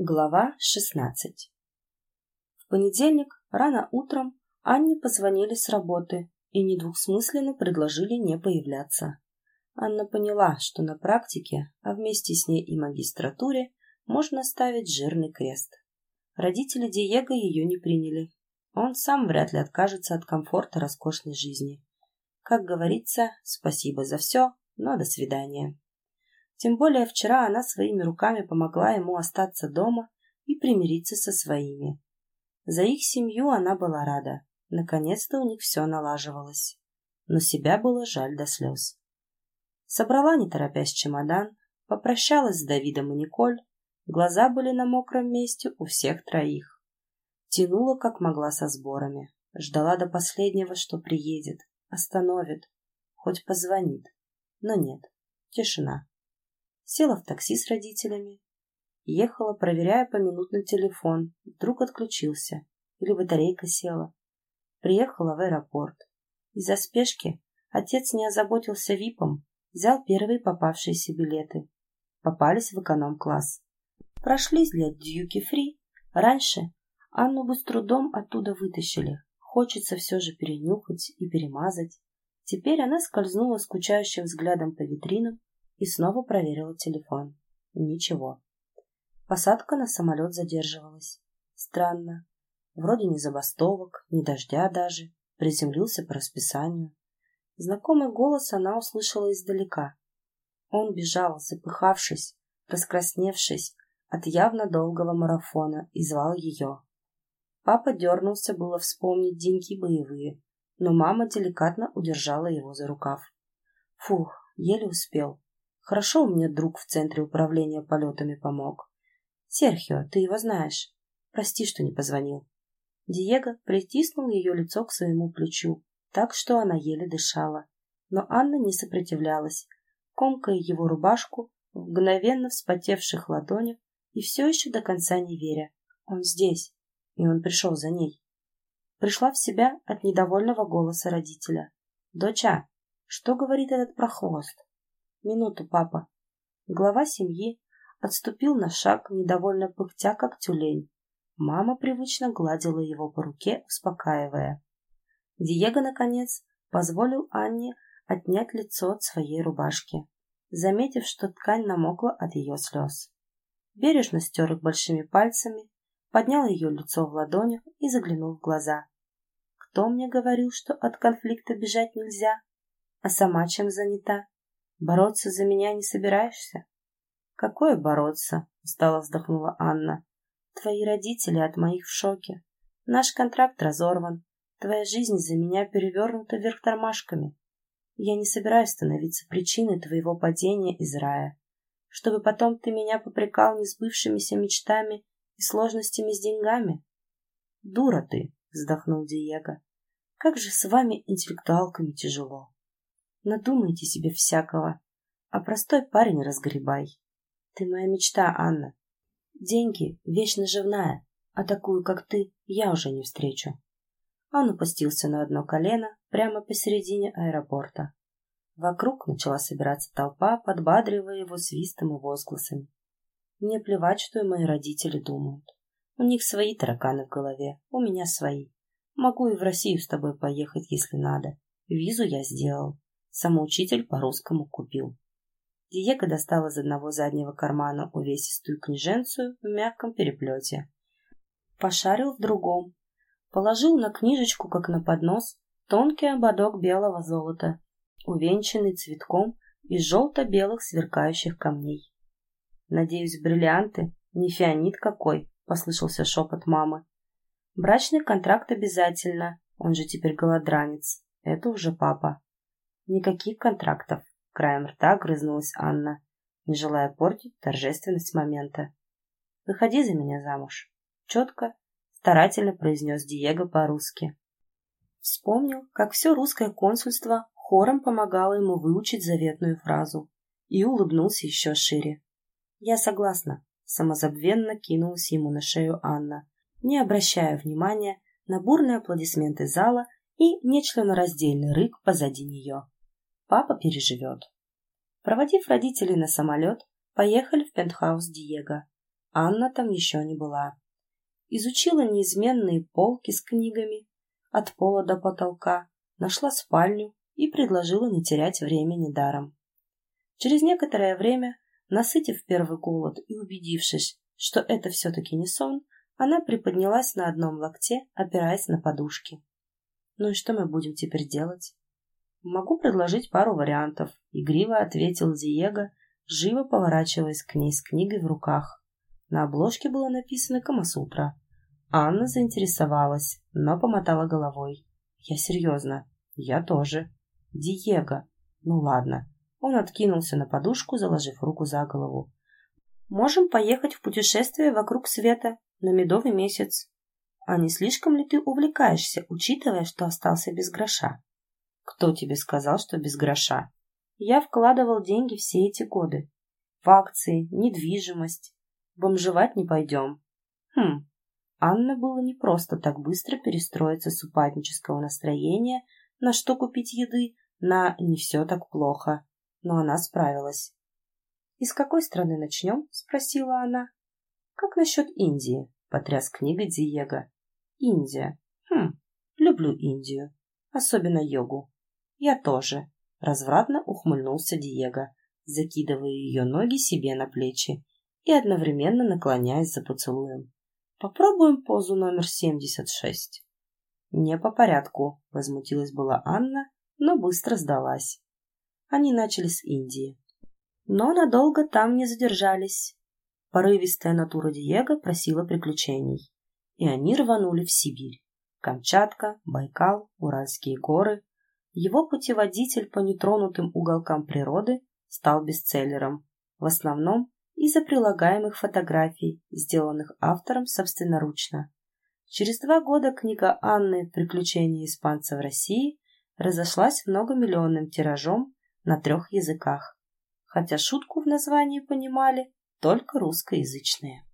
Глава 16 В понедельник рано утром Анне позвонили с работы и недвусмысленно предложили не появляться. Анна поняла, что на практике, а вместе с ней и магистратуре, можно ставить жирный крест. Родители Диего ее не приняли. Он сам вряд ли откажется от комфорта роскошной жизни. Как говорится, спасибо за все, но до свидания. Тем более вчера она своими руками помогла ему остаться дома и примириться со своими. За их семью она была рада. Наконец-то у них все налаживалось. Но себя было жаль до слез. Собрала, не торопясь, чемодан, попрощалась с Давидом и Николь. Глаза были на мокром месте у всех троих. Тянула, как могла, со сборами. Ждала до последнего, что приедет, остановит, хоть позвонит. Но нет, тишина села в такси с родителями. Ехала, проверяя поминутно телефон. Вдруг отключился. Или батарейка села. Приехала в аэропорт. Из-за спешки отец не озаботился випом. Взял первые попавшиеся билеты. Попались в эконом-класс. Прошлись для дьюки-фри. Раньше Анну бы с трудом оттуда вытащили. Хочется все же перенюхать и перемазать. Теперь она скользнула скучающим взглядом по витринам и снова проверила телефон. Ничего. Посадка на самолет задерживалась. Странно. Вроде ни забастовок, ни дождя даже. Приземлился по расписанию. Знакомый голос она услышала издалека. Он бежал, запыхавшись, раскрасневшись от явно долгого марафона и звал ее. Папа дернулся было вспомнить деньги боевые, но мама деликатно удержала его за рукав. Фух, еле успел. Хорошо мне друг в центре управления полетами помог. Серхио, ты его знаешь. Прости, что не позвонил. Диего притиснул ее лицо к своему плечу, так что она еле дышала. Но Анна не сопротивлялась, комкая его рубашку в мгновенно вспотевших ладонях и все еще до конца не веря. Он здесь, и он пришел за ней. Пришла в себя от недовольного голоса родителя. «Доча, что говорит этот прохвост?» Минуту, папа. Глава семьи отступил на шаг, недовольно пыхтя, как тюлень. Мама привычно гладила его по руке, успокаивая. Диего, наконец, позволил Анне отнять лицо от своей рубашки, заметив, что ткань намокла от ее слез. Бережно стер их большими пальцами, поднял ее лицо в ладонях и заглянул в глаза. «Кто мне говорил, что от конфликта бежать нельзя? А сама чем занята?» Бороться за меня не собираешься? Какое бороться? Устало вздохнула Анна. Твои родители от моих в шоке. Наш контракт разорван. Твоя жизнь за меня перевернута вверх тормашками. Я не собираюсь становиться причиной твоего падения из рая, чтобы потом ты меня попрекал несбывшимися мечтами и сложностями с деньгами. Дура ты, вздохнул Диего. Как же с вами, интеллектуалками, тяжело. Надумайте себе всякого. А простой парень разгребай. Ты моя мечта, Анна. Деньги — вещь наживная, а такую, как ты, я уже не встречу. Он опустился на одно колено прямо посередине аэропорта. Вокруг начала собираться толпа, подбадривая его свистом и возгласами. Мне плевать, что и мои родители думают. У них свои тараканы в голове, у меня свои. Могу и в Россию с тобой поехать, если надо. Визу я сделал. Самоучитель по-русскому купил. Диего достал из одного заднего кармана увесистую книженцию в мягком переплете. Пошарил в другом. Положил на книжечку, как на поднос, тонкий ободок белого золота, увенчанный цветком из желто-белых сверкающих камней. «Надеюсь, бриллианты? Не фианит какой!» — послышался шепот мамы. «Брачный контракт обязательно, он же теперь голодранец. Это уже папа». Никаких контрактов. Краем рта грызнулась Анна, не желая портить торжественность момента. «Выходи за меня замуж», — четко, старательно произнес Диего по-русски. Вспомнил, как все русское консульство хором помогало ему выучить заветную фразу и улыбнулся еще шире. «Я согласна», — самозабвенно кинулась ему на шею Анна, не обращая внимания на бурные аплодисменты зала и нечленораздельный рык позади нее. Папа переживет. Проводив родителей на самолет, поехали в пентхаус Диего. Анна там еще не была. Изучила неизменные полки с книгами от пола до потолка, нашла спальню и предложила не терять времени даром. Через некоторое время, насытив первый голод и убедившись, что это все-таки не сон, она приподнялась на одном локте, опираясь на подушки. «Ну и что мы будем теперь делать?» «Могу предложить пару вариантов», — игриво ответил Диего, живо поворачиваясь к ней с книгой в руках. На обложке было написано «Камасутра». Анна заинтересовалась, но помотала головой. «Я серьезно. Я тоже. Диего. Ну ладно». Он откинулся на подушку, заложив руку за голову. «Можем поехать в путешествие вокруг света на медовый месяц. А не слишком ли ты увлекаешься, учитывая, что остался без гроша? Кто тебе сказал, что без гроша? Я вкладывал деньги все эти годы. В акции, недвижимость. Бомжевать не пойдем. Хм, Анна было не просто так быстро перестроиться с упаднического настроения на что купить еды, на не все так плохо. Но она справилась. «И с какой страны начнем?» – спросила она. «Как насчет Индии?» — потряс книгой Диего. «Индия. Хм, люблю Индию. Особенно йогу. Я тоже». Развратно ухмыльнулся Диего, закидывая ее ноги себе на плечи и одновременно наклоняясь за поцелуем. «Попробуем позу номер семьдесят шесть». «Не по порядку», — возмутилась была Анна, но быстро сдалась. Они начали с Индии. Но надолго там не задержались. Порывистая натура Диего просила приключений. И они рванули в Сибирь. Камчатка, Байкал, Уральские горы. Его путеводитель по нетронутым уголкам природы стал бестселлером. В основном из-за прилагаемых фотографий, сделанных автором собственноручно. Через два года книга Анны «Приключения испанца в России» разошлась многомиллионным тиражом на трех языках. Хотя шутку в названии понимали только русскоязычные.